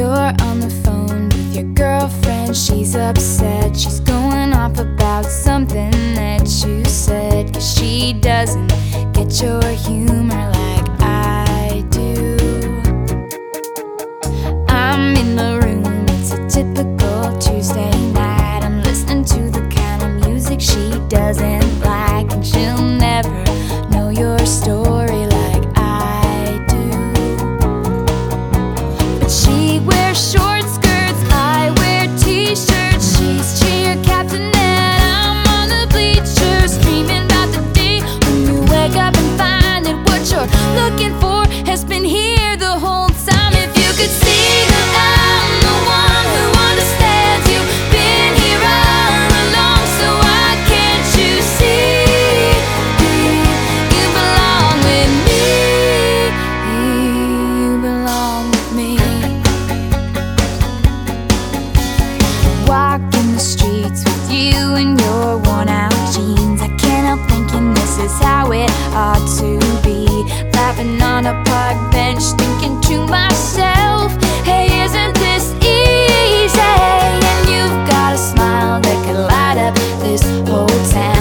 You're on the phone with your girlfriend. She's upset. She's going off about something that you said. Cause she doesn't get your humor like I do. I'm in the room. It's a typical Tuesday night. I'm listening to the kind of music she doesn't. sure bench thinking to myself, hey, isn't this easy? And you've got a smile that can light up this whole town.